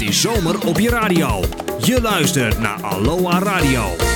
Die zomer op je radio. Je luistert naar Aloha Radio.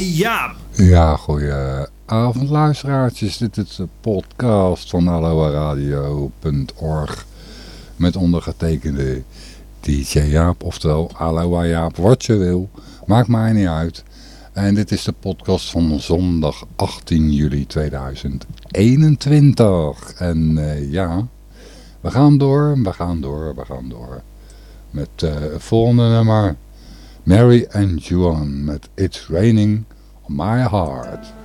Jaap. Ja, goedenavond luisteraartjes. Dit is de podcast van aloaradio.org met ondergetekende DJ Jaap, oftewel Aloha Jaap, wat je wil. Maakt mij niet uit. En dit is de podcast van zondag 18 juli 2021. En eh, ja, we gaan door, we gaan door, we gaan door. Met eh, het volgende nummer. Mary and Joan met It's Raining my heart.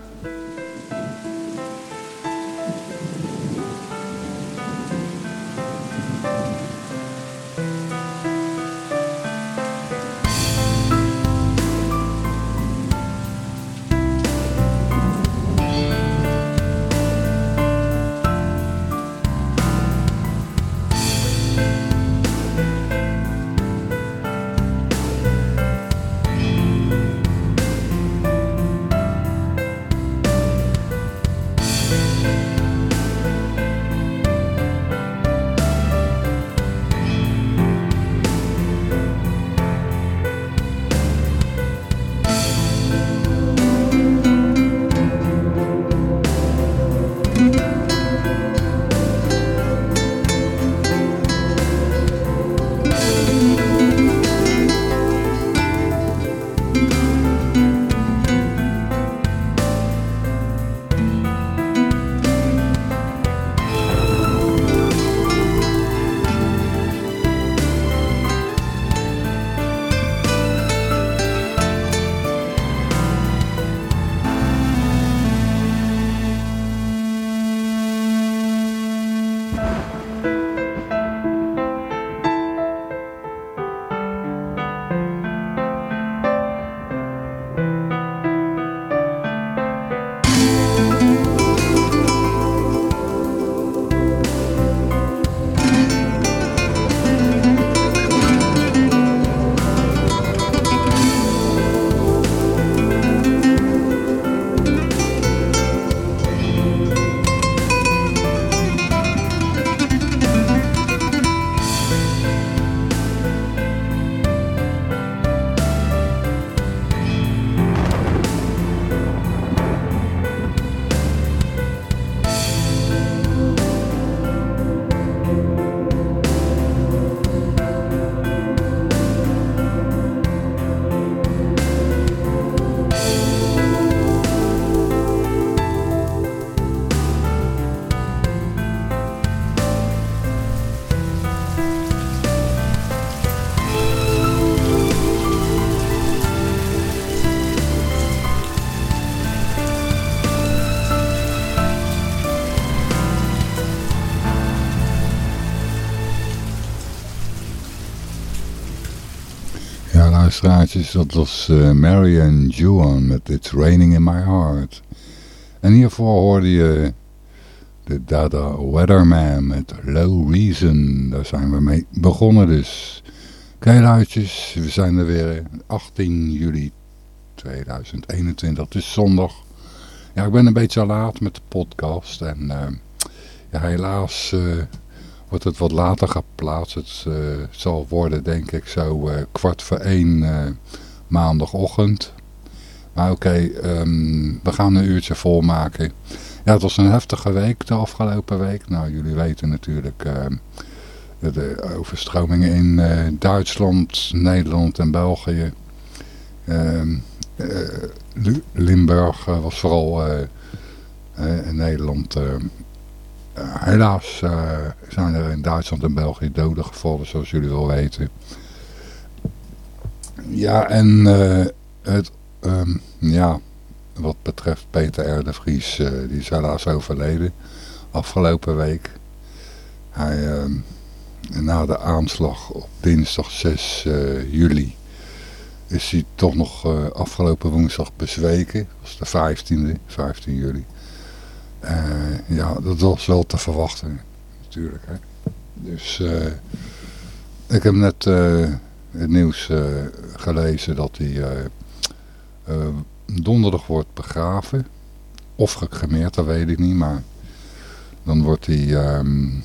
Luisteraartjes, dat was uh, Mary and Juan met It's Raining in My Heart. En hiervoor hoorde je de Dada Weatherman met Low Reason. Daar zijn we mee begonnen dus. Oké luidjes, we zijn er weer 18 juli 2021. Het is zondag. Ja, ik ben een beetje laat met de podcast. En uh, ja, helaas... Uh, wordt het wat later geplaatst. Het uh, zal worden denk ik zo uh, kwart voor één uh, maandagochtend. Maar oké, um, we gaan een uurtje volmaken. Ja, het was een heftige week de afgelopen week. Nou, jullie weten natuurlijk de overstromingen in Duitsland, Nederland en België. Ehm, Limburg was vooral in Nederland uh, helaas uh, zijn er in Duitsland en België doden gevallen, zoals jullie wel weten. Ja, en uh, het, um, ja, wat betreft Peter R. de Vries, die is helaas overleden afgelopen week. Hij, ehm, na de aanslag op dinsdag 6 juli is hij toch nog afgelopen woensdag bezweken. Dat was de 15e, 15 juli. Uh, ja, dat was wel te verwachten, natuurlijk. Hè. Dus uh, ik heb net uh, het nieuws gelezen dat hij donderdag wordt begraven. Of gecremeerd, dat weet ik niet, maar dan wordt hij um,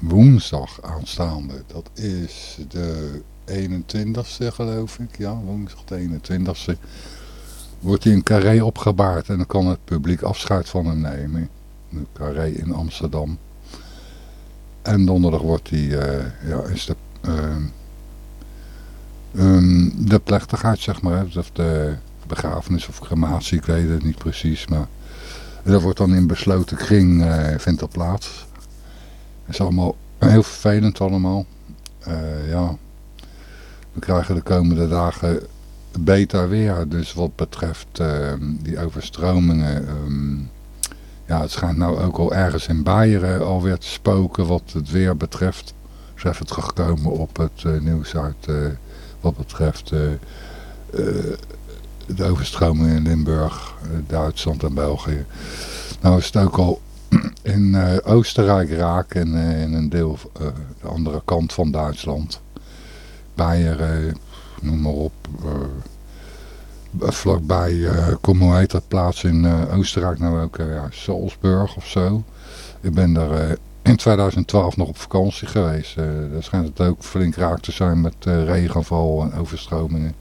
woensdag aanstaande. Dat is de 21ste geloof ik, ja, woensdag de 21ste wordt hij een carré opgebaard en dan kan het publiek afscheid van hem nemen. Carré in Amsterdam. En donderdag wordt hij, uh, ja, is de, uh, um, de plechtigheid, zeg maar, of de begrafenis of crematie, ik weet het niet precies, maar dat wordt dan in besloten kring, uh, vindt dat plaats. Het is allemaal heel vervelend allemaal. ja, we krijgen de komende dagen beter weer. Dus wat betreft uh, die overstromingen. Um, ja, het schijnt nou ook al ergens in Beieren alweer te spoken wat het weer betreft. Heeft het gekomen op het uh, nieuws uit uh, wat betreft eh, de overstromingen in Limburg, Duitsland en België. Nou is het ook al in Oostenrijk raak en in een deel de andere kant van Duitsland. Beieren, noem maar op. Uh, vlakbij, uh, hoe heet dat plaats in uh, Oostenrijk nou ook, ja, Salzburg of zo. Ik ben daar in 2012 nog op vakantie geweest. daar schijnt het ook flink raak te zijn met regenval en overstromingen.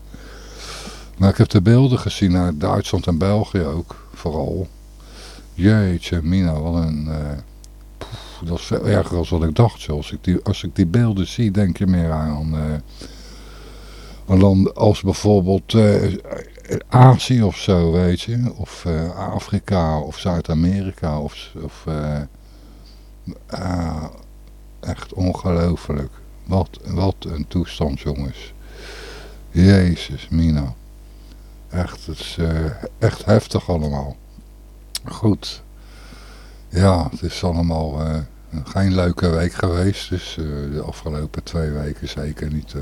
Maar ik heb de beelden gezien uit Duitsland en België ook, vooral. Jeetje, Mina, wat een... Dat is veel erger dan wat ik dacht. Als ik, die, als ik die beelden zie, denk je meer aan land als bijvoorbeeld uh, Azië of zo, weet je. Of uh, Afrika of Zuid-Amerika. Of, of uh, echt ongelooflijk. Wat, wat een toestand, jongens. Jezus, Mina. Echt, het is echt heftig allemaal. Goed. Ja, het is allemaal geen leuke week geweest. Dus de afgelopen twee weken zeker niet...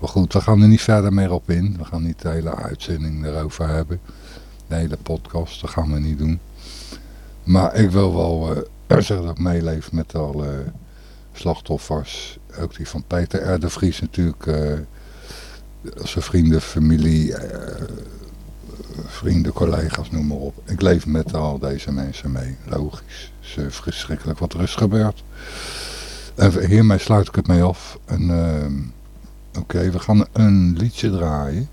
Maar goed, we gaan er niet verder meer op in. We gaan niet de hele uitzending erover hebben. De hele podcast, dat gaan we niet doen. Maar ik wil wel uh, zeggen dat ik meeleef met alle slachtoffers. Ook die van Peter R. de Vries natuurlijk. Uh, zijn vrienden, familie, vrienden, collega's, noem maar op. Ik leef met al deze mensen mee. Logisch. Het is verschrikkelijk wat er is gebeurd. En hiermee sluit ik het mee af. En... Oké, we gaan een liedje draaien.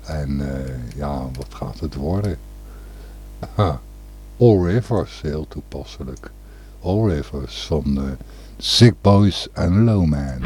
En uh, ja, wat gaat het worden? Aha, All Rivers, heel toepasselijk. All Rivers van uh, Sick Boys en Low Man.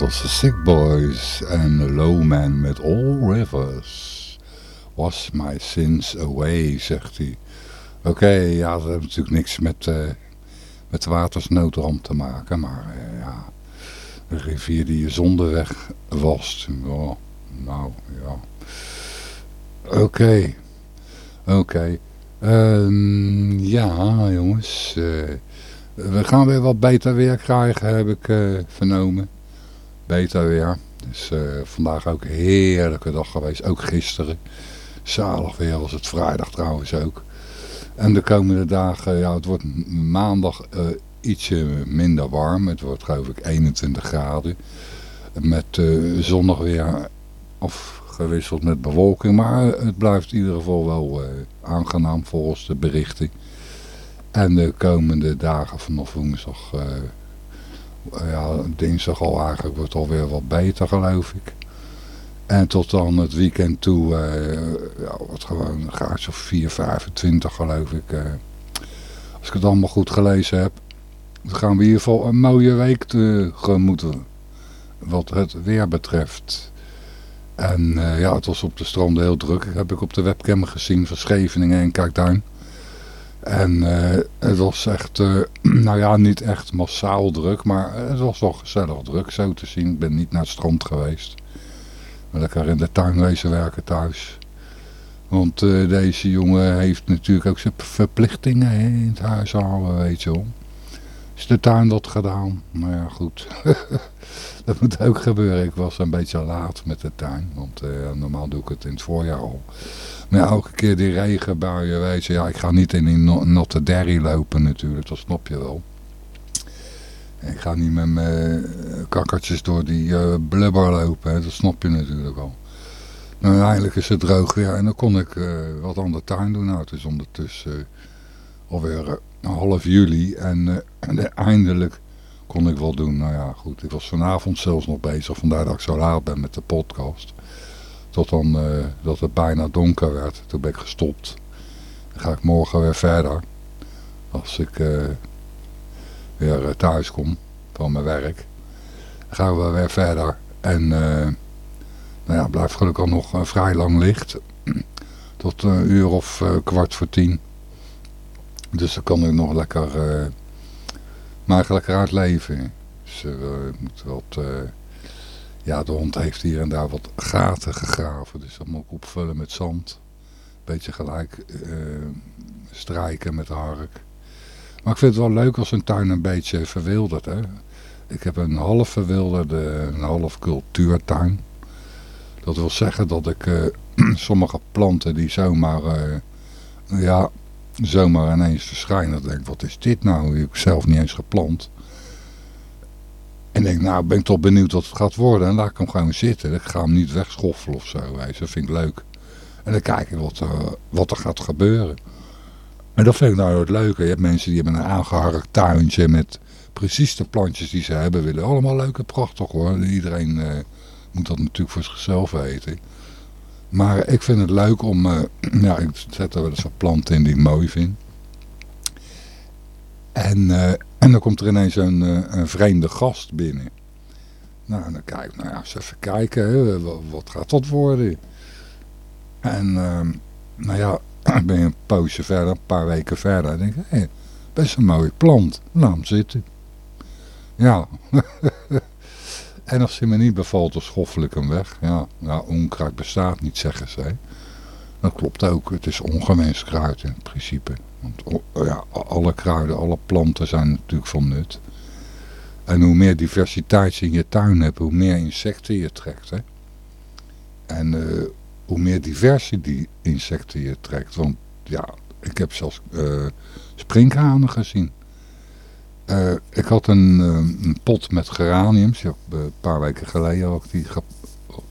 Was de Sick Boys en Low Man met All Rivers. Wash my sins away, zegt hij. Oké, ja, dat heeft natuurlijk niks met, eh met watersnoodramp te maken, maar eh, ja, de rivier die je zonder weg wast. Ja, nou, ja. Oké, oké. Ehm, ja, jongens, eh, we gaan weer wat beter weer krijgen, heb ik vernomen beter weer. Dus eh, vandaag ook een heerlijke dag geweest. Ook gisteren. Zalig weer was het vrijdag trouwens ook. En de komende dagen, ja het wordt maandag eh, ietsje minder warm. Het wordt geloof ik 21 graden. Met eh, zonnig weer afgewisseld met bewolking. Maar het blijft in ieder geval wel aangenaam volgens de berichten. En de komende dagen vanaf woensdag... ja, dinsdag al eigenlijk wordt het alweer wat beter geloof ik. En tot dan het weekend toe, eh ja, wordt gewoon een graadje of 4, 25 geloof ik. eh. als ik het allemaal goed gelezen heb. dan gaan we in ieder geval een mooie week tegemoet. Wat het weer betreft. En eh, ja, het was op de strand heel druk. Heb ik op de webcam gezien van Scheveningen en Kijkduin. En eh, het was echt, eh, nou ja, niet echt massaal druk, maar het was wel gezellig druk zo te zien. Ik ben niet naar het strand geweest. Maar lekker in de tuin wezen werken thuis. Want eh, deze jongen heeft natuurlijk ook zijn verplichtingen in het huishouden, weet je wel. Is de tuin dat gedaan? Nou ja, goed. dat moet ook gebeuren. Ik was een beetje laat met de tuin. Want eh, normaal doe ik het in het voorjaar al. Maar elke keer die regenbuien, je. Ja, ik ga niet in die natte derry lopen natuurlijk. Dat snap je wel. Ik ga niet met mijn kakkertjes door die eh, blubber lopen. Dat snap je natuurlijk al. Nou, uiteindelijk is het droog weer. En dan kon ik eh, wat aan de tuin doen. Nou, het is ondertussen eh, alweer eh, half juli. En eh, en eindelijk kon ik wel doen. Nou ja, goed. Ik was vanavond zelfs nog bezig. Vandaar dat ik zo laat ben met de podcast. Tot dan eh, dat het bijna donker werd. Toen ben ik gestopt. Dan ga ik morgen weer verder. Als ik eh, weer thuis kom van mijn werk. Dan gaan we weer verder. En nou ja, blijft gelukkig nog eh, vrij lang licht. Tot een uur of kwart voor tien. Dus dan kan ik nog lekker, eh maar lekker uitleven. Dus ik moet wat, eh, ja de hond heeft hier en daar wat gaten gegraven. Dus dat moet ik opvullen met zand. Beetje gelijk strijken met de hark. Maar ik vind het wel leuk als een tuin een beetje verwildert. Hè? Ik heb een half verwilderde, een half cultuurtuin. Dat wil zeggen dat ik sommige planten die zomaar, eh, ja, zomaar ineens verschijnen. Dan denk ik, wat is dit nou? Die heb ik zelf niet eens geplant. En denk, nou ben ik toch benieuwd wat het gaat worden. En laat ik hem gewoon zitten. Ik ga hem niet wegschoffelen of zo. Dat vind ik leuk. En dan kijk ik wat, eh, wat er gaat gebeuren. En dat vind ik nou het leuke. Je hebt mensen die hebben een aangeharkt tuintje met precies de plantjes die ze hebben willen. Allemaal leuk en prachtig hoor. Iedereen eh, moet dat natuurlijk voor zichzelf weten. Maar ik vind het leuk om, eh, ja ik zet er wel eens wat planten in die ik mooi vind. En, eh, en dan komt er ineens een, eh, een vreemde gast binnen. Nou, dan kijk ik, nou ja, eens even kijken, hè, wat, gaat dat worden? En, ehm, nou ja, ben een poosje verder, een paar weken verder. En denk ik, hé, best een mooie plant. Laat hem zitten. Ja. en als hij me niet bevalt, dan schoffel ik hem weg. Ja, nou, onkruid bestaat niet, zeggen zij. Dat klopt ook. Het is ongewenst kruid in principe. Want ja, alle kruiden, alle planten zijn natuurlijk van nut. En hoe meer diversiteit je in je tuin hebt, hoe meer insecten je trekt. Hè? En eh, hoe meer diversie die insecten je trekt. Want ja, ik heb zelfs eh sprinkhanen gezien. Eh, ik had een, eh, een pot met geraniums. Ja, een paar weken geleden had ik die ge-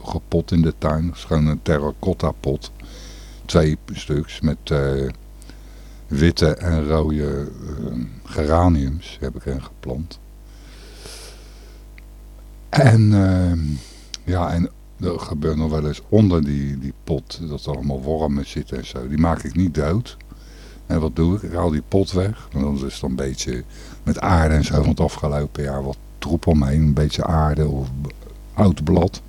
gepot in de tuin. Dat gewoon een terracotta pot. Twee stuks met eh, witte en rode eh, geraniums heb ik erin geplant. En ja, en er gebeurt nog wel eens onder die, die pot dat er allemaal wormen zitten en zo. Die maak ik niet dood. En wat doe ik? Ik haal die pot weg. En dan is het dan een beetje met aarde en zo van het afgelopen jaar wat troep omheen. Een beetje aarde of oud blad.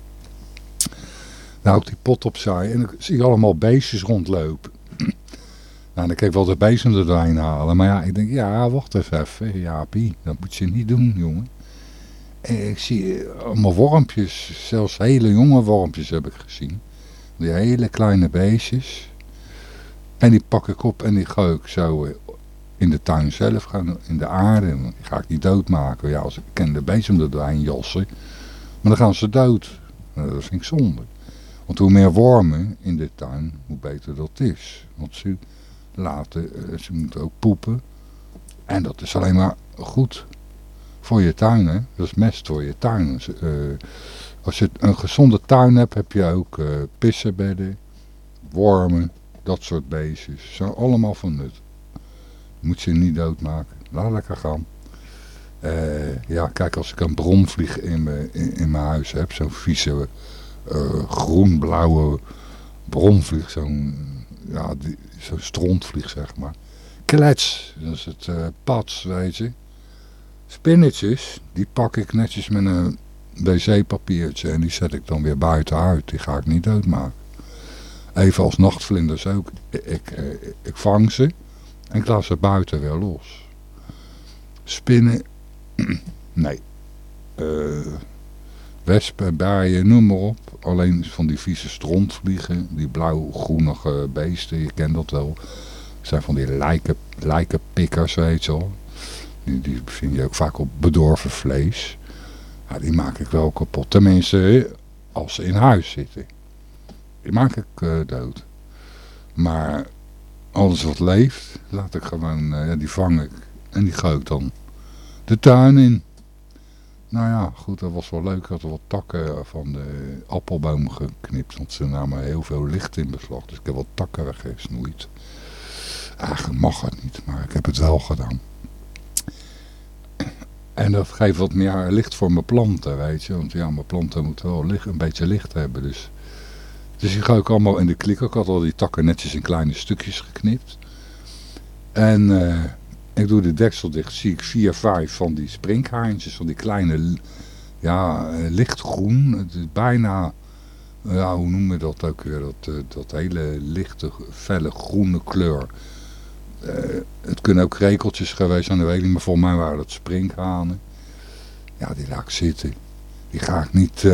Nou, ik die pot opzij en dan zie allemaal beestjes rondlopen. nou, dan kan ik wel de bezem er doorheen halen. Maar ja, ik denk, ja, wacht even, even Jaapie. Dat moet je niet doen, jongen. En ik zie eh, allemaal wormpjes, zelfs hele jonge wormpjes heb ik gezien. Die hele kleine beestjes. En die pak ik op en die gooi ik zo eh, in de tuin zelf, gewoon in de aarde. Die ga ik niet doodmaken. Ja, als ik ken de bezem er doorheen jassen. Maar dan gaan ze dood. Nou, dat vind ik zonde. Want hoe meer wormen in de tuin, hoe beter dat is. Want ze laten, eh, ze moeten ook poepen. En dat is alleen maar goed voor je tuin, hè. Dat is mest voor je tuin. Dus, eh, als je een gezonde tuin hebt, heb je ook eh pissenbedden, wormen, dat soort beestjes. Zijn allemaal van nut. Moet je niet doodmaken. Laat lekker gaan. Eh, ja, kijk, als ik een bromvlieg in mijn, in, mijn huis heb, zo'n vieze eh, groen-blauwe bromvlieg, zo'n ja, zo'n strontvlieg, zeg maar. Klets, dat is het eh pads, weet je. Spinnetjes, die pak ik netjes met een wc-papiertje en die zet ik dan weer buiten uit. Die ga ik niet doodmaken. Even als nachtvlinders ook. Ik, eh, ik vang ze en ik laat ze buiten weer los. Spinnen, nee. Eh, wespen, bijen, noem maar op. Alleen van die vieze strontvliegen, die blauw-groenige beesten, je kent dat wel. Dat zijn van die lijken, lijkenpikkers, weet je wel. Die, die vind je ook vaak op bedorven vlees. Ja, die maak ik wel kapot. Tenminste, als ze in huis zitten. Die maak ik eh, dood. Maar alles wat leeft, laat ik gewoon, eh, ja, die vang ik. En die gooi ik dan de tuin in. Nou ja, goed, dat was wel leuk. Ik had wat takken van de appelboom geknipt. Want ze namen heel veel licht in beslag. Dus ik heb wat takken weggesnoeid. Eigenlijk mag het niet, maar ik heb het wel gedaan. En dat geeft wat meer licht voor mijn planten, weet je. Want ja, mijn planten moeten wel licht, een beetje licht hebben. Dus, dus die ga ik allemaal in de klikker. Ik had al die takken netjes in kleine stukjes geknipt. En eh, ik doe de deksel dicht. Zie ik vier, vijf van die sprinkhaantjes. Van die kleine, ja, eh, lichtgroen. Het is bijna, ja, hoe noemen we dat ook weer? Dat, eh, dat hele lichte, felle groene kleur. Het kunnen ook rekeltjes geweest zijn, dat weet niet. Maar volgens mij waren dat sprinkhanen. Ja, die laat ik zitten. Die ga ik niet...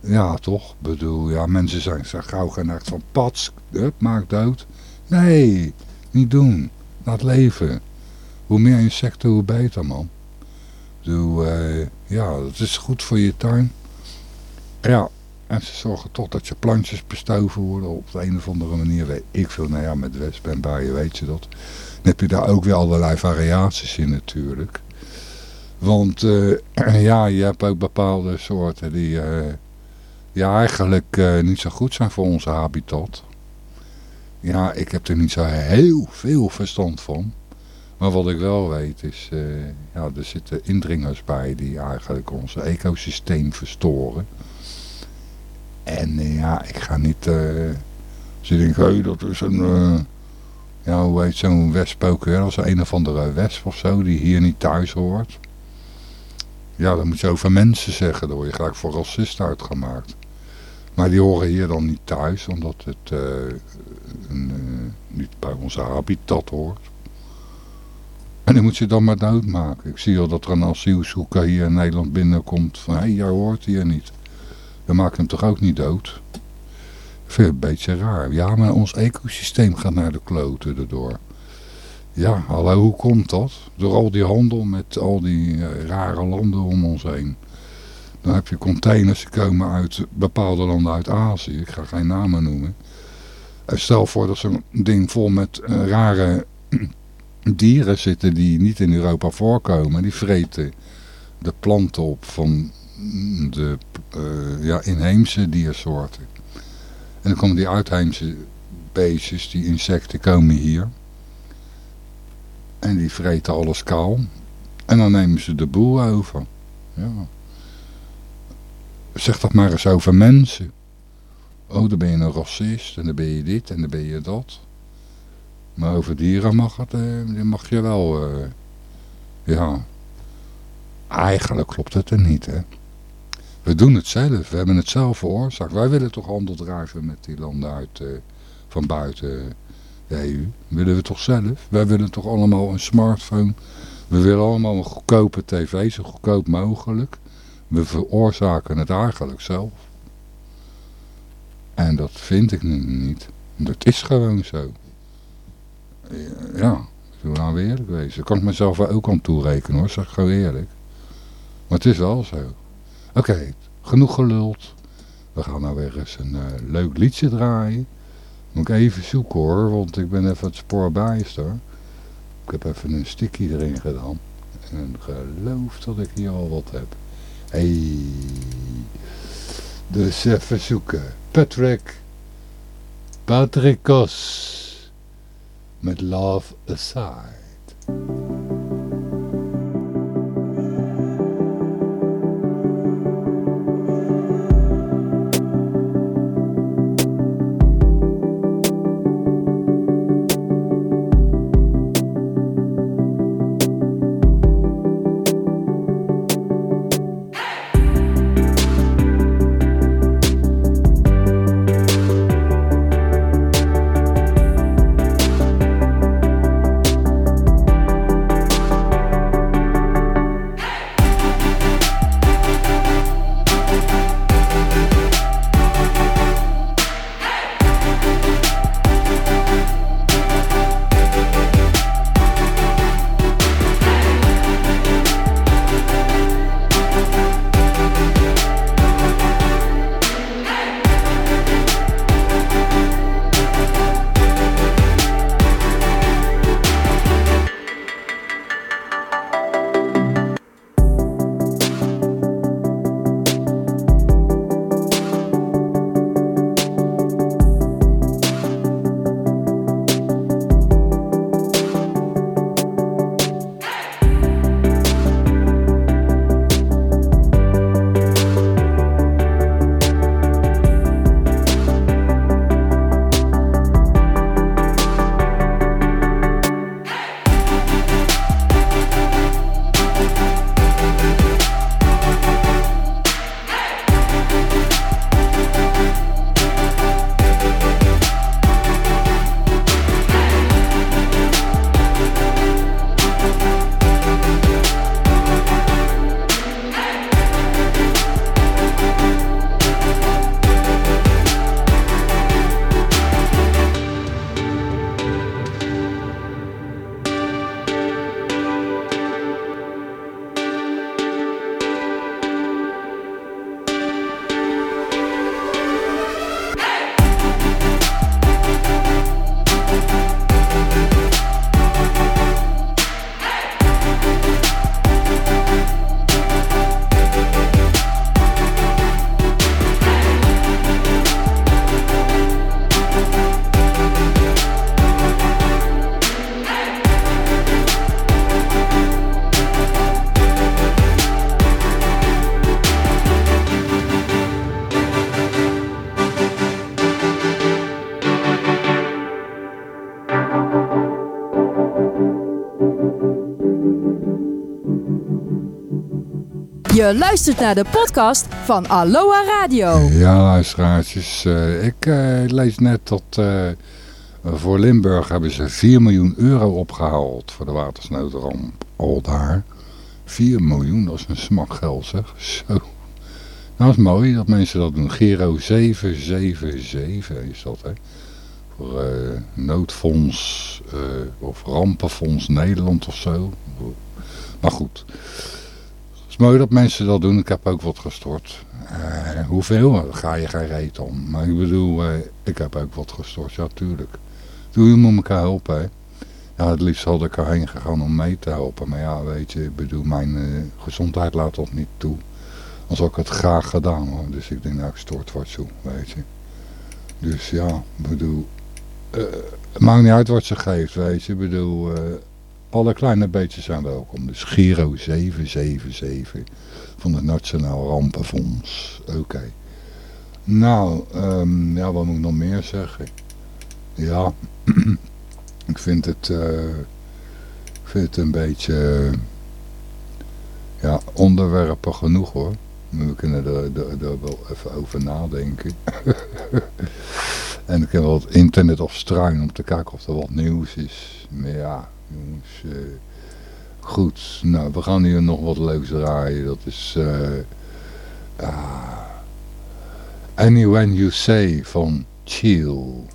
ja, toch? Ik bedoel, ja, mensen zijn, zijn gauw geneigd van pats, hup, maak dood. Nee, niet doen. Laat leven. Hoe meer insecten, hoe beter, man. Bedoel, eh, ja, dat is goed voor je tuin. Ja, en ze zorgen toch dat je plantjes bestoven worden op de een of andere manier. Weet ik veel, nou ja, met wespen en bijen weet je dat. Dan heb je daar ook weer allerlei variaties in natuurlijk. Want eh, ja, je hebt ook bepaalde soorten die, eh, ja, eigenlijk eh, niet zo goed zijn voor onze habitat. Ja, ik heb er niet zo heel veel verstand van. Maar wat ik wel weet is, eh, ja, er zitten indringers bij die eigenlijk ons ecosysteem verstoren. En eh, ja, ik ga niet, eh, als je denkt, dat is een, ja, hoe heet zo'n wesp ook weer, als een of andere wesp of zo, die hier niet thuis hoort. Ja, dan moet je over mensen zeggen, dan word je gelijk voor racist uitgemaakt. Maar die horen hier dan niet thuis, omdat het eh, een, eh, niet bij onze habitat hoort. En die moet je dan maar doodmaken. Ik zie al dat er een asielzoeker hier in Nederland binnenkomt van, hé, hoort hier niet. Dan maak je hem toch ook niet dood? Ik vind het een beetje raar. Ja, maar ons ecosysteem gaat naar de kloten erdoor. Ja, hallo, hoe komt dat? Door al die handel met al die eh, rare landen om ons heen. Dan heb je containers die komen uit bepaalde landen uit Azië. Ik ga geen namen noemen. En stel voor dat zo'n ding vol met eh, rare dieren zitten die niet in Europa voorkomen. Die vreten de planten op van de eh, ja, inheemse diersoorten. En dan komen die uitheemse beestjes, die insecten, komen hier. En die vreten alles kaal. En dan nemen ze de boel over. Ja. Zeg dat maar eens over mensen. Oh, dan ben je een racist en dan ben je dit en dan ben je dat. Maar over dieren mag, het, eh, mag je wel... eh, ja, eigenlijk klopt het er niet, hè. We doen het zelf, we hebben het zelf veroorzaakt. Wij willen toch handel drijven met die landen uit, eh, van buiten de EU. Willen we toch zelf? Wij willen toch allemaal een smartphone. We willen allemaal een goedkope tv, zo goedkoop mogelijk. We veroorzaken het eigenlijk zelf. En dat vind ik nu niet. Dat is gewoon zo. Ja, ik wil nou weer eerlijk wezen. Daar kan ik mezelf wel ook aan toerekenen hoor, zeg ik gewoon eerlijk. Maar het is wel zo. Oké, genoeg geluld. We gaan nou weer eens een eh, leuk liedje draaien. Moet ik even zoeken hoor, want ik ben even het spoor bijster. Ik heb even een sticky erin gedaan. En geloof dat ik hier al wat heb. Hey. Dus even zoeken. Patrick. Patricos. Met Love Aside. Luistert naar de podcast van Aloha Radio. Ja, luisteraartjes. eh, ik eh, lees net dat eh, voor Limburg hebben ze 4 miljoen euro opgehaald voor de watersnoodramp al daar. 4 miljoen, dat is een smak geld zeg. Zo. Nou, dat is mooi dat mensen dat doen. Giro 777 is dat, hè. Voor noodfonds of rampenfonds Nederland of zo. Maar goed. Mooi dat mensen dat doen. Ik heb ook wat gestort. Eh, hoeveel? Ga je geen reet om. Maar ik bedoel, eh, ik heb ook wat gestort. Ja, tuurlijk. Doe je moet elkaar helpen, hè. Ja, het liefst had ik erheen gegaan om mee te helpen. Maar ja, weet je, ik bedoel, mijn eh, gezondheid laat dat niet toe. Als ik het graag gedaan hoor. Dus ik denk, nou, ik stort wat zo, weet je. Dus ja, ik bedoel, het maakt niet uit wat ze geeft, weet je. Ik bedoel, alle kleine beetjes zijn welkom. Dus Giro 777 van het Nationaal Rampenfonds. Oké. Nou, ehm, ja, wat moet ik nog meer zeggen? Ja, ik vind het, eh, vind het een beetje, ja, onderwerpen genoeg hoor. We kunnen er, wel even over nadenken. en ik heb wel het internet opstruinen om te kijken of er wat nieuws is. Maar ja, jongens, eh, goed. Nou, we gaan hier nog wat leuks draaien. Dat is, eh ah, Any When You Say van Chill.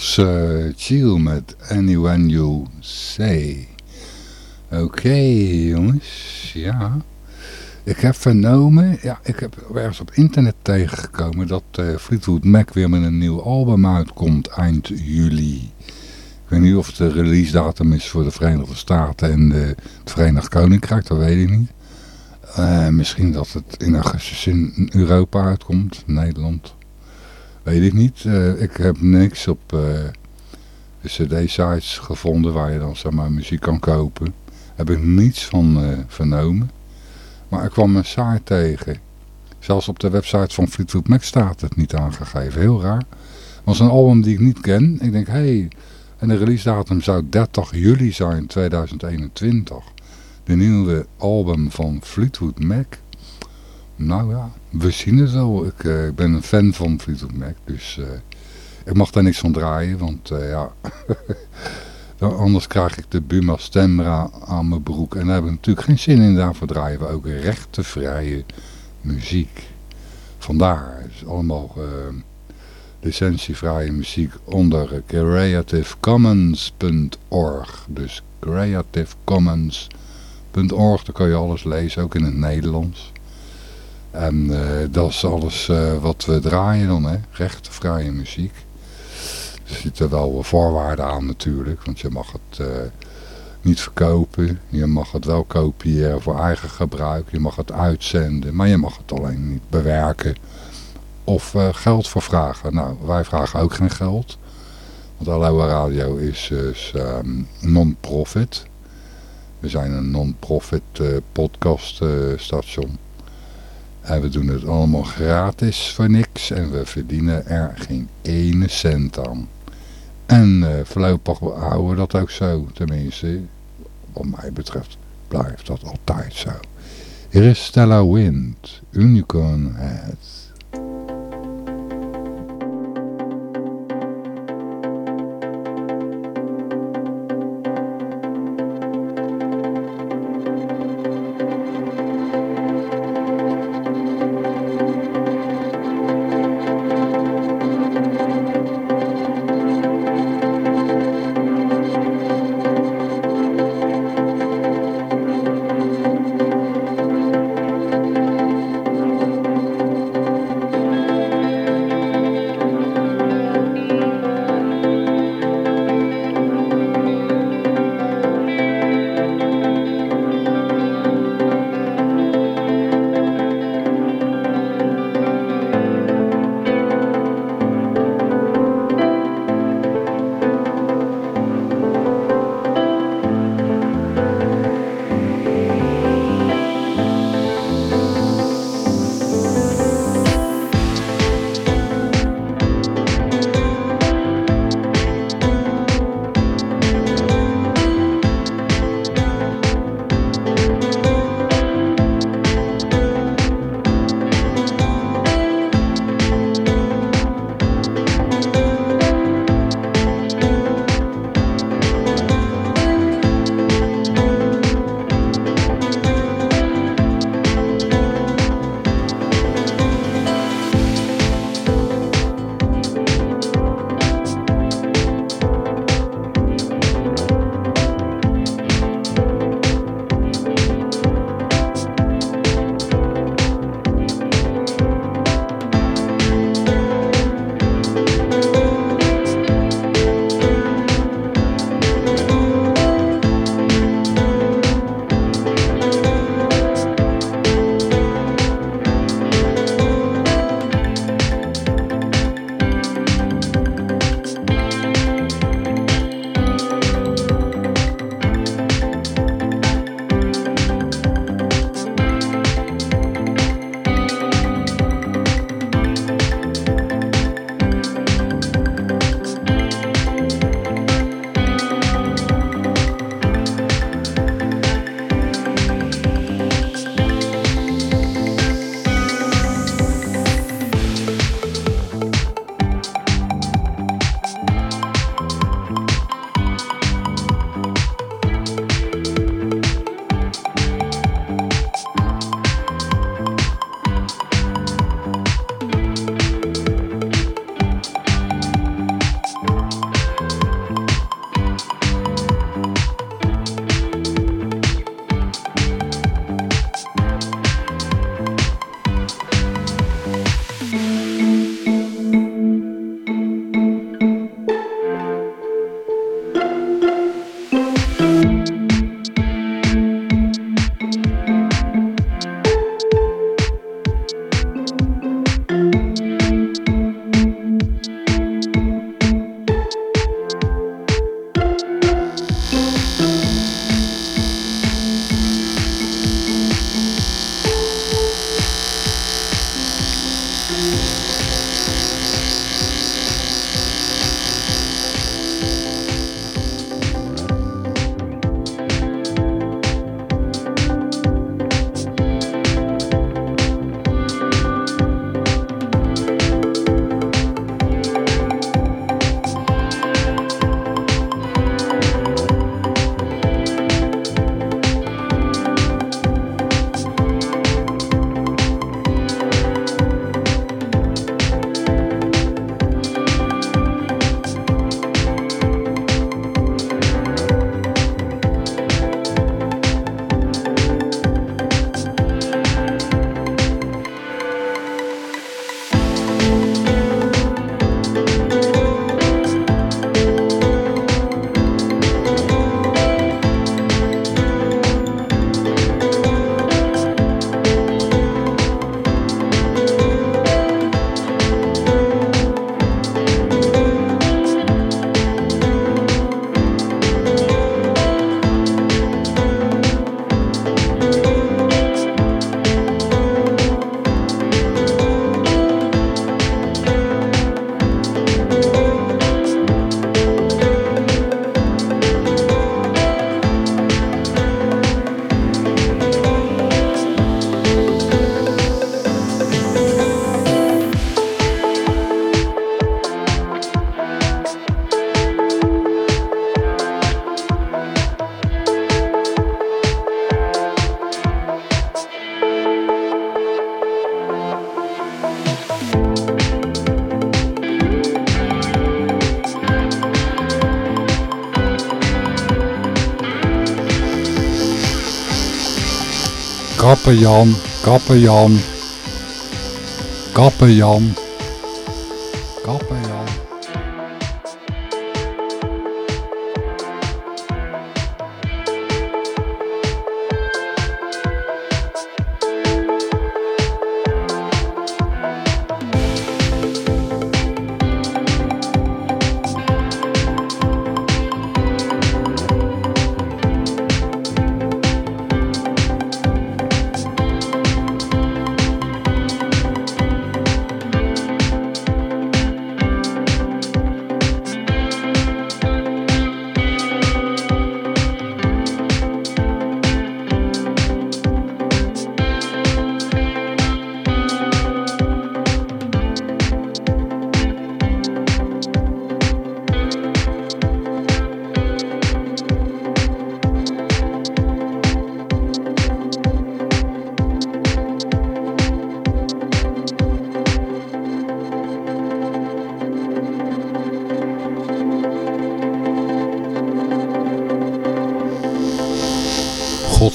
Chill met Any When You Say. Oké, jongens. Ja. Ik heb vernomen, ja, ik heb ergens op internet tegengekomen dat eh, Fleetwood Mac weer met een nieuw album uitkomt eind juli. Ik weet niet of de release datum is voor de Verenigde Staten en de, het Verenigd Koninkrijk, dat weet ik niet. Eh, misschien dat het in augustus in Europa uitkomt, Nederland. Weet ik niet. Eh, ik heb niks op eh, cd-sites gevonden waar je dan zeg maar muziek kan kopen. Heb ik niets van eh, vernomen. Maar ik kwam een site tegen. Zelfs op de website van Fleetwood Mac staat het niet aangegeven. Heel raar. Was een album die ik niet ken. Ik denk, hé, hey, en de release datum zou 30 juli zijn 2021. De nieuwe album van Fleetwood Mac. Nou ja, we zien het wel. Ik, eh, ik ben een fan van Fleetwood Mac, dus eh, ik mag daar niks van draaien, want eh, ja, anders krijg ik de Buma Stemra aan mijn broek. En daar heb ik natuurlijk geen zin in, daarvoor draaien we ook rechtenvrije muziek. Vandaar, het is allemaal licentievrije muziek onder creativecommons.org. Dus creativecommons.org, daar kan je alles lezen, ook in het Nederlands. En eh, dat is alles eh, wat we draaien dan, hè. Rechtenvrije muziek. Er zitten wel voorwaarden aan natuurlijk, want je mag het eh, niet verkopen. Je mag het wel kopiëren voor eigen gebruik. Je mag het uitzenden, maar je mag het alleen niet bewerken of geld voor vragen. Nou, wij vragen ook geen geld. Want Aloha Radio is dus ehm, non-profit. We zijn een non-profit eh, podcast station. En we doen het allemaal gratis voor niks. En we verdienen er geen ene cent aan. En eh voorlopig houden we dat ook zo. Tenminste, wat mij betreft blijft dat altijd zo. Hier is Stella Wind, Unicorn Head. Kappen Jan, kappen Jan. Kappen Jan.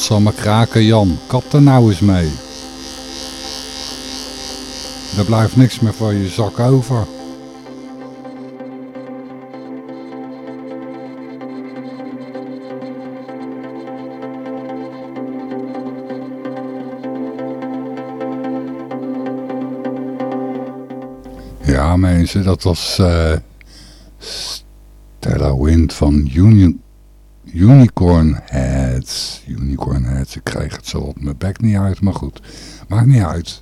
Godsamme kraken Jan, kap er nou eens mee. Er blijft niks meer van je zak over. Ja mensen, dat was eh Stella Wind van Union Unicorn. Ik krijg het zo op mijn bek niet uit, maar goed. Maakt niet uit.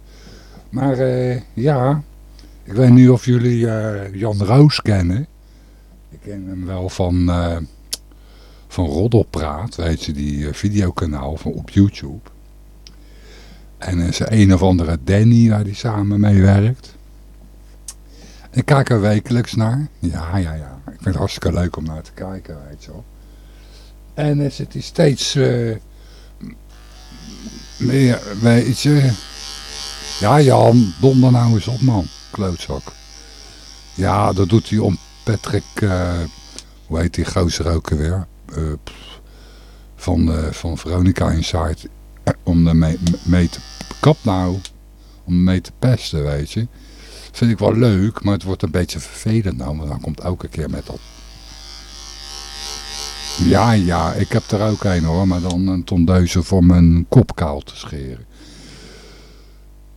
Maar eh, ja, ik weet niet of jullie eh, Jan Roos kennen. Ik ken hem wel van, eh van Roddelpraat, weet je, die videokanaal van, op YouTube. En is een of andere Danny waar hij samen mee werkt. Ik kijk er wekelijks naar. Ja, ja, ja. Ik vind het hartstikke leuk om naar te kijken, weet je wel. En er zit hij steeds meer, weet je. Ja, Jan, donder nou eens op, man. Klootzak. Ja, dat doet hij om Patrick, eh, hoe heet die gozer ook weer? Eh, van, eh, van Veronica Inside. Eh, om er mee, mee te, kap nou, om mee te pesten, weet je. Vind ik wel leuk, maar het wordt een beetje vervelend nou, want dan komt elke keer met dat ja, ja, ik heb er ook een hoor, maar dan een tondeuze voor mijn kop kaal te scheren.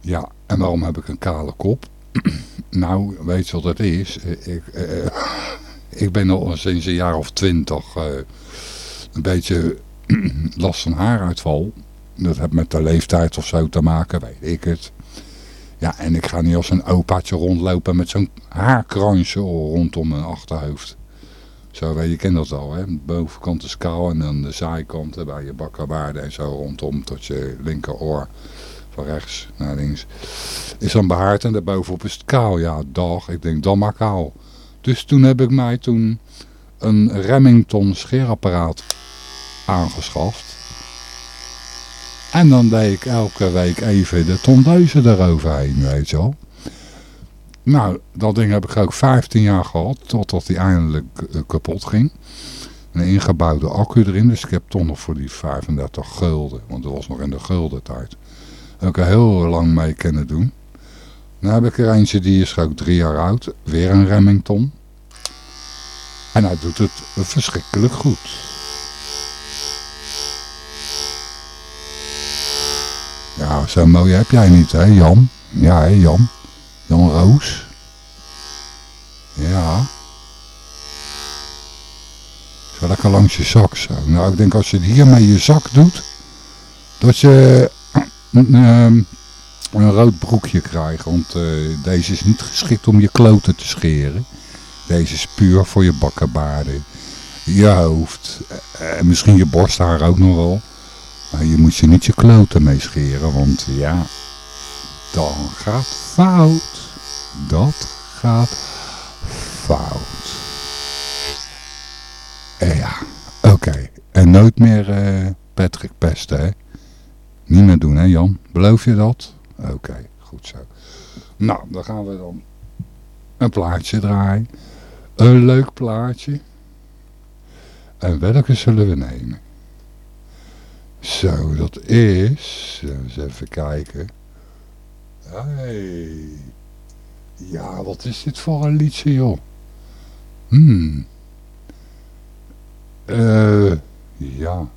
Ja, en waarom heb ik een kale kop? nou, weet je wat het is? Ik, eh, ik ben al sinds een jaar of twintig eh, een beetje last van haaruitval. Dat heeft met de leeftijd of zo te maken, weet ik het. Ja, en ik ga niet als een opaatje rondlopen met zo'n haarkransje rondom mijn achterhoofd. Zo, weet je kent dat al, hè? De bovenkant is kaal en dan de zijkanten bij je bakkerwaarde en zo rondom tot je linkeroor. Van rechts naar links. Is dan behaard en daarbovenop is het kaal. Ja, dag. Ik denk dan maar kaal. Dus toen heb ik mij toen een Remington scheerapparaat aangeschaft. En dan deed ik elke week even de tondeuzen eroverheen, weet je wel. Nou, dat ding heb ik ook 15 jaar gehad, totdat die eindelijk eh, kapot ging. Een ingebouwde accu erin, dus ik heb toch nog voor die 35 gulden, want dat was nog in de gulden tijd. Er heel lang mee kunnen doen. Dan heb ik er eentje, die is ook drie jaar oud, weer een Remington. En hij doet het verschrikkelijk goed. Ja, zo mooi heb jij niet, hè Jan? Ja, hè Jan? Jan Roos. Ja. Zo lekker langs je zak zo. Nou, ik denk als je het hiermee je zak doet, dat je een, ehm, een rood broekje krijgt. Want eh, deze is niet geschikt om je kloten te scheren. Deze is puur voor je bakkenbaarden. Je hoofd. eh, En misschien je borsthaar ook nog. Maar je moet je niet je kloten mee scheren. Want ja, dan gaat fout. Dat gaat fout. Eh, ja, oké. En nooit meer eh, Patrick pesten, hè? Niet meer doen, hè Jan? Beloof je dat? Oké, goed zo. Nou, dan gaan we dan een plaatje draaien. Een leuk plaatje. En welke zullen we nemen? Zo, dat is... Eens even kijken. Hey. Ja, wat is dit voor een liedje, joh? Hmm. Eh, ja.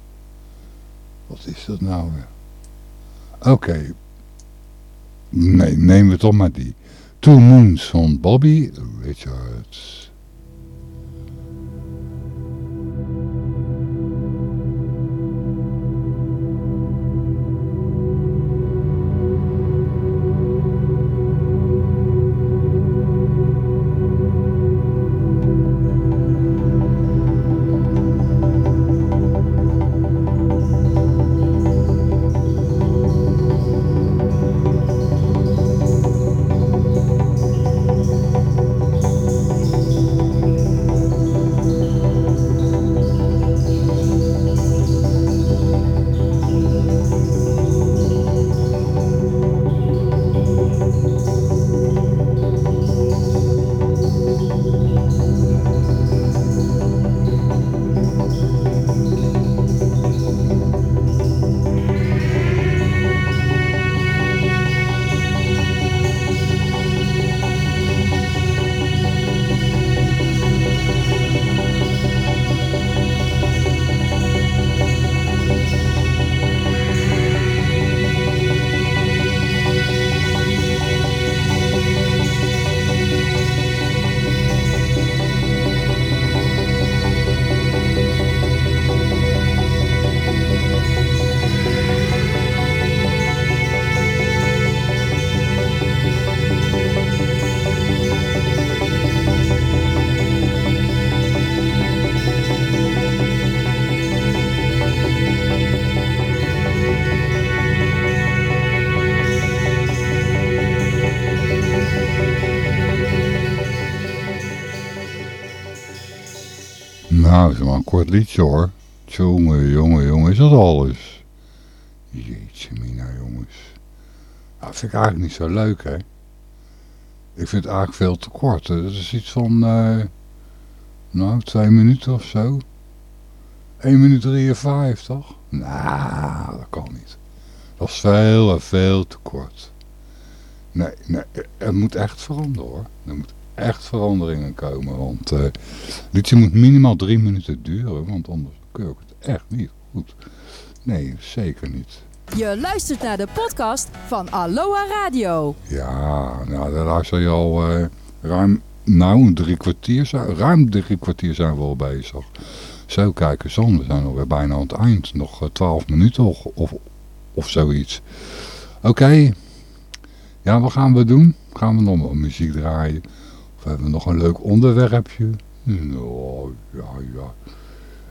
Wat is dat nou weer? Oké. Nee, nemen we toch maar die. Two Moons van Bobby Richards. Kort liedje hoor. Jongen, jongen, jongen, is dat alles? Jeetje mina jongens. Nou, vind ik eigenlijk niet zo leuk hè. Ik vind het eigenlijk veel te kort. hè. Dat is iets van, eh, nou, twee minuten of zo. 1 minuut 53, toch? Nou, dat kan niet. Dat is veel en veel te kort. Nee, nee, het moet echt veranderen hoor. Er moet echt veranderingen komen. Want het liedje moet minimaal drie minuten duren. Want anders keur ik het echt niet goed. Nee, zeker niet. Je luistert naar de podcast van Aloha Radio. Ja, nou daar luister je al eh, ruim, nou drie kwartier, ruim drie kwartier zijn we al bezig. Zo kijken zon, we zijn alweer bijna aan het eind. Nog eh, twaalf minuten of, of, of zoiets. Oké, ja wat gaan we doen? Gaan we nog wat muziek draaien? Hebben we nog een leuk onderwerpje? Nou, ja, ja.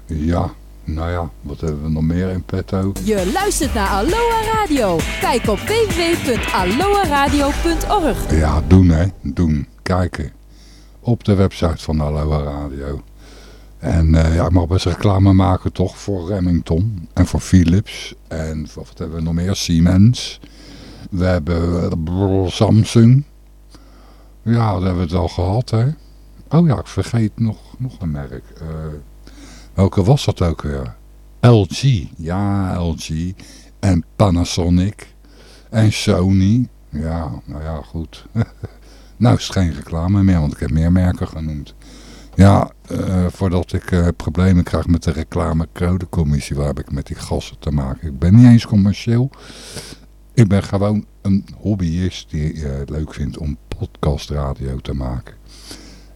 Ja, nou ja, wat hebben we nog meer in petto? Je luistert naar Aloha Radio. Kijk op www.aloha-radio.org. Ja, doen hè. Doen. Kijken. Op de website van Aloha Radio. En eh, ja, ik mag best reclame maken toch voor Remington. En voor Philips. En voor- wat hebben we nog meer? Siemens. We hebben eh, Samsung. Ja, dat hebben we het al gehad hè. Oh ja, ik vergeet nog, nog een merk. Eh, welke was dat ook weer? LG. Ja, LG. En Panasonic. En Sony. Ja, nou ja, goed. nou is het geen reclame meer, want ik heb meer merken genoemd. Ja, eh, voordat ik eh, problemen krijg met de reclamecodecommissie, waar heb ik met die gasten te maken. Ik ben niet eens commercieel. Ik ben gewoon een hobbyist die het leuk vindt om podcastradio te maken.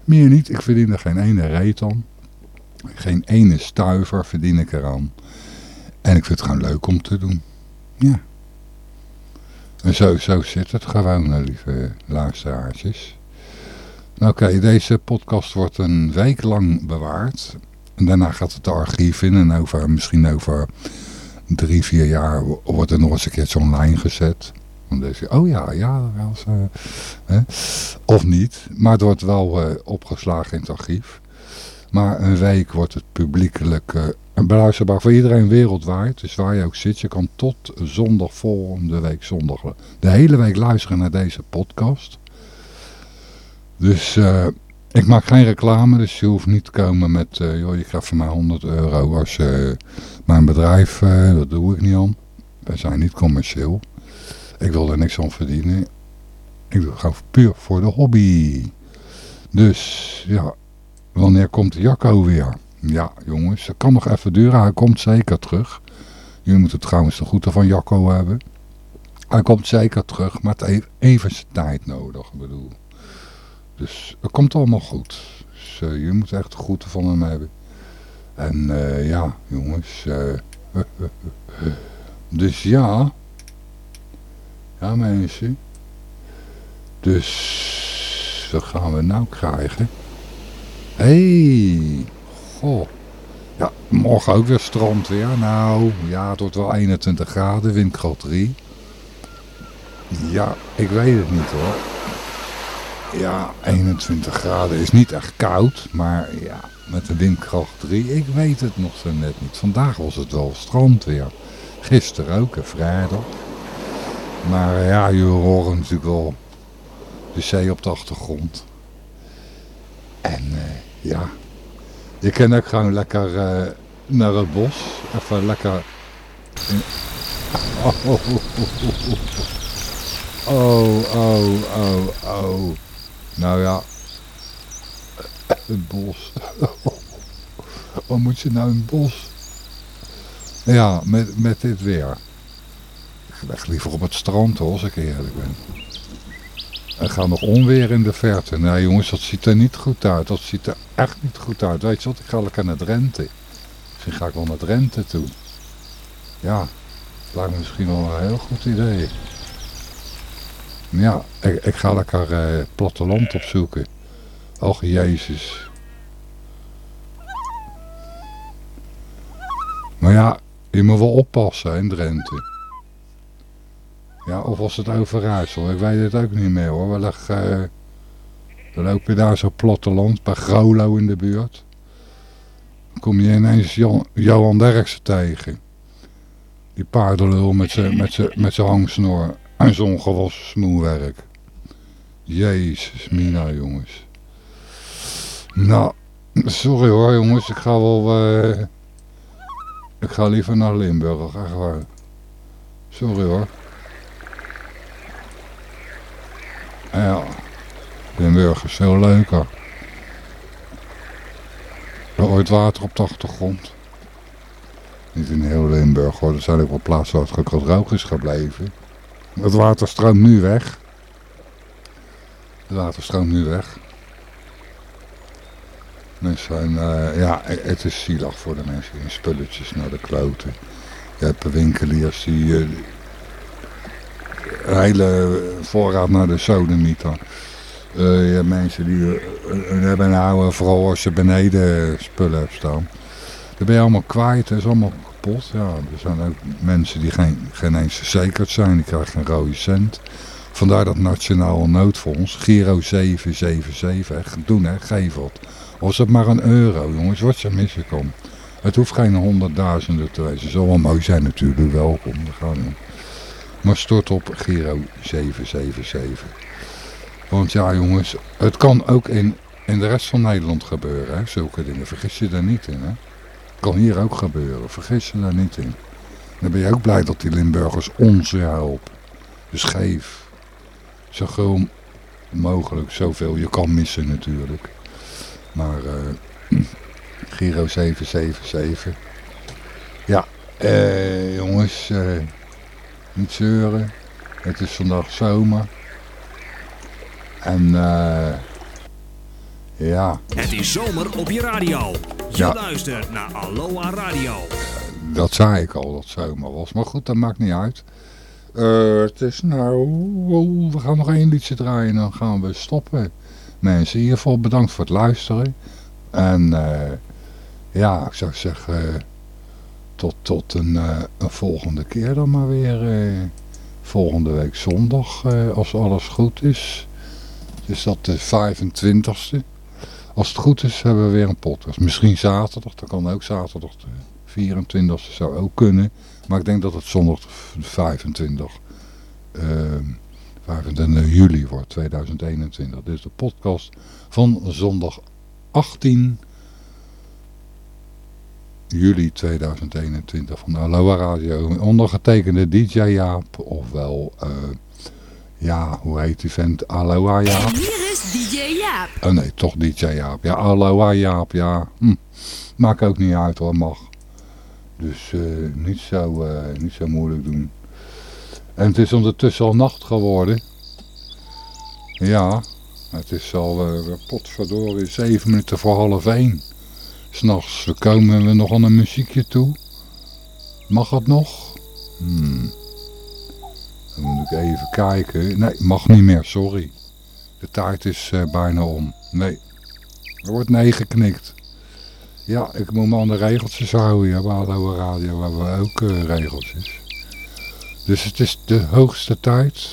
Meer niet, ik verdien er geen ene reet aan. Geen ene stuiver verdien ik eraan. En ik vind het gewoon leuk om te doen. Ja. En zo, zo zit het gewoon, lieve luisteraartjes. Nou, Oké, deze podcast wordt een week lang bewaard. En daarna gaat het de archief in. En over, misschien over drie, vier jaar wo- wordt er nog eens een keertje online gezet. Oh ja, ja, dat was, eh, hè. Of niet. Maar het wordt wel eh, opgeslagen in het archief. Maar een week wordt het publiekelijk eh, beluisterbaar voor iedereen wereldwijd. Dus waar je ook zit, je kan tot zondag volgende week zondag de hele week luisteren naar deze podcast. Dus ik maak geen reclame, dus je hoeft niet te komen met, joh, je krijgt van mij 100 euro als mijn bedrijf, dat doe ik niet aan. Wij zijn niet commercieel. Ik wil er niks aan verdienen. Ik doe het puur voor de hobby. Dus, ja, wanneer komt Jacco weer? Ja, jongens, het kan nog even duren. Hij komt zeker terug. Jullie moeten trouwens de groeten van Jacco hebben. Hij komt zeker terug, maar het heeft even tijd nodig, ik bedoel. Dus het komt allemaal goed. Dus uh, jullie moeten echt de groeten van hem hebben. En uh, ja, jongens. Uh, dus ja. Ja, mensen. Dus wat gaan we nou krijgen? Hé, hey, goh. Ja, morgen ook weer strand weer. Nou, ja, het wordt wel 21 graden, windkracht 3. Ja, ik weet het niet hoor. Ja, 21 graden is niet echt koud, maar ja, met de windkracht 3, ik weet het nog zo net niet. Vandaag was het wel strand weer. Gisteren ook, en vrijdag. Maar ja, jullie horen natuurlijk wel de zee op de achtergrond. En uh, ja, je kan ook gewoon lekker uh, naar het bos. Even lekker... Oh, oh, oh, oh, oh, oh. Nou ja, het bos. Wat moet je nou in bos? Ja, met, met dit weer. Leg liever op het strand hoor, als ik eerlijk ben. Er gaat nog onweer in de verte. Nou jongens, dat ziet er niet goed uit. Dat ziet er echt niet goed uit. Weet je wat, ik ga lekker naar Drenthe. Misschien ga ik wel naar Drenthe toe. Ja, dat lijkt me misschien wel een heel goed idee. Ja, ik, ik ga lekker uh, platteland opzoeken. Och, Jezus. Maar ja, je moet wel oppassen in Drenthe. Ja, of was het Overijssel? Ik weet het ook niet meer hoor. We uh, dan loop je daar zo platteland, bij Grolo in de buurt. Dan kom je ineens Jan, Johan Derksen tegen. Die paardenlul met zijn met met hangsnoor. En zo'n gewassen smoelwerk. Jezus, Mina jongens. Nou, sorry hoor jongens, ik ga wel... Uh, ik ga liever naar Limburg, echt waar. Sorry hoor. Ja, Limburg is veel leuker. Er ooit water op de achtergrond. Niet in heel Limburg hoor, er zijn ook wel plaatsen waar het droog is gebleven. Het water stroomt nu weg. Het water stroomt nu weg. Mensen zijn, uh, ja, het is zielig voor de mensen die spulletjes naar de kloten. Je hebt winkeliers die uh, hele voorraad naar de sodemieter. Uh, je hebt mensen die uh, hebben nou, vooral als je beneden spullen hebt staan. Dan ben je allemaal kwijt, dat is allemaal kapot. Ja, er zijn ook mensen die geen, geen eens verzekerd zijn, die krijgen een rode cent. Vandaar dat Nationaal Noodfonds, Giro 777, echt doen hè, geef wat. Als het maar een euro, jongens, wat ze missen. Het hoeft geen honderdduizenden te wezen. Het zal wel mooi zijn natuurlijk, welkom. We gaan maar stort op Giro 777. Want ja jongens, het kan ook in, in de rest van Nederland gebeuren. Hè? Zulke dingen, vergis je daar niet in. Hè? Kan hier ook gebeuren, vergis je daar niet in. Dan ben je ook blij dat die Limburgers ons helpen. Dus geef zo gauw mogelijk zoveel je kan missen natuurlijk. Maar uh, Giro 777. Ja, eh, jongens, uh, niet zeuren. Het is vandaag zomer. En uh, ja. Het is zomer op je radio. Je Ja. luistert naar Aloha Radio. Dat zei ik al, dat het zomer was. Maar goed, dat maakt niet uit. Eh, het is nou... oh, we gaan nog één liedje draaien en dan gaan we stoppen. Mensen, in ieder geval bedankt voor het luisteren. En eh, ja, ik zou zeggen... tot, tot een, eh, een volgende keer dan maar weer. eh, volgende week zondag, eh, als alles goed is. Is dat de 25ste. Als het goed is, hebben we weer een podcast. Misschien zaterdag, dat kan ook zaterdag de 24ste zou ook kunnen. Maar ik denk dat het zondag de 25, ehm 25 juli voor 2021. Dit is de podcast van zondag 18 juli 2021 van de Aloha Radio. Ondergetekende DJ Jaap, ofwel, eh, ja, hoe heet die vent? Aloha Jaap. Hier is DJ Jaap. Oh nee, toch DJ Jaap. Ja, Aloha Jaap, ja. Hm. Maakt ook niet uit hoor, mag. Dus eh, niet, zo, eh, niet zo moeilijk doen. En het is ondertussen al nacht geworden. Ja, het is al potverdorie zeven minuten voor half één. S'nachts komen we nog aan een muziekje toe. Mag dat nog? Hmm. Dan moet ik even kijken. Nee, mag niet meer, sorry. De taart is eh, bijna om. Nee, er wordt nee geknikt. Ja, ik moet me aan de regeltjes houden. Ja, Hallo Radio hebben we ook eh, regeltjes. Dus het is de hoogste tijd.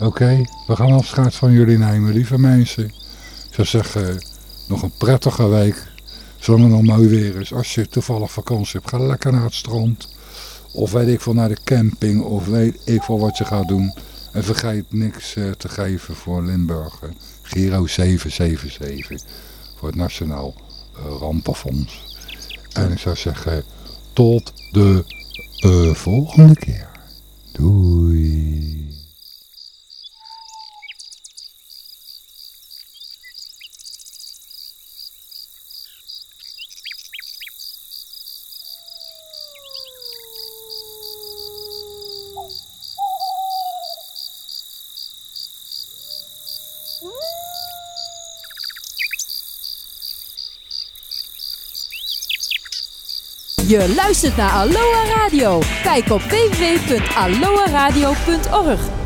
Oké, we gaan afscheid van jullie nemen, lieve mensen. Ik zou zeggen, nog een prettige week. Zolang het nog mooi weer is. Als je toevallig vakantie hebt, ga lekker naar het strand. Of weet ik veel, naar de camping. Of weet ik veel wat je gaat doen. En vergeet niks eh, te geven voor Limburg. eh. Giro 777. Voor het Nationaal eh, Rampenfonds. En ik zou zeggen, tot de volgende keer. Doei. Je luistert naar Aloha Radio. Kijk op www.aloha radio.org.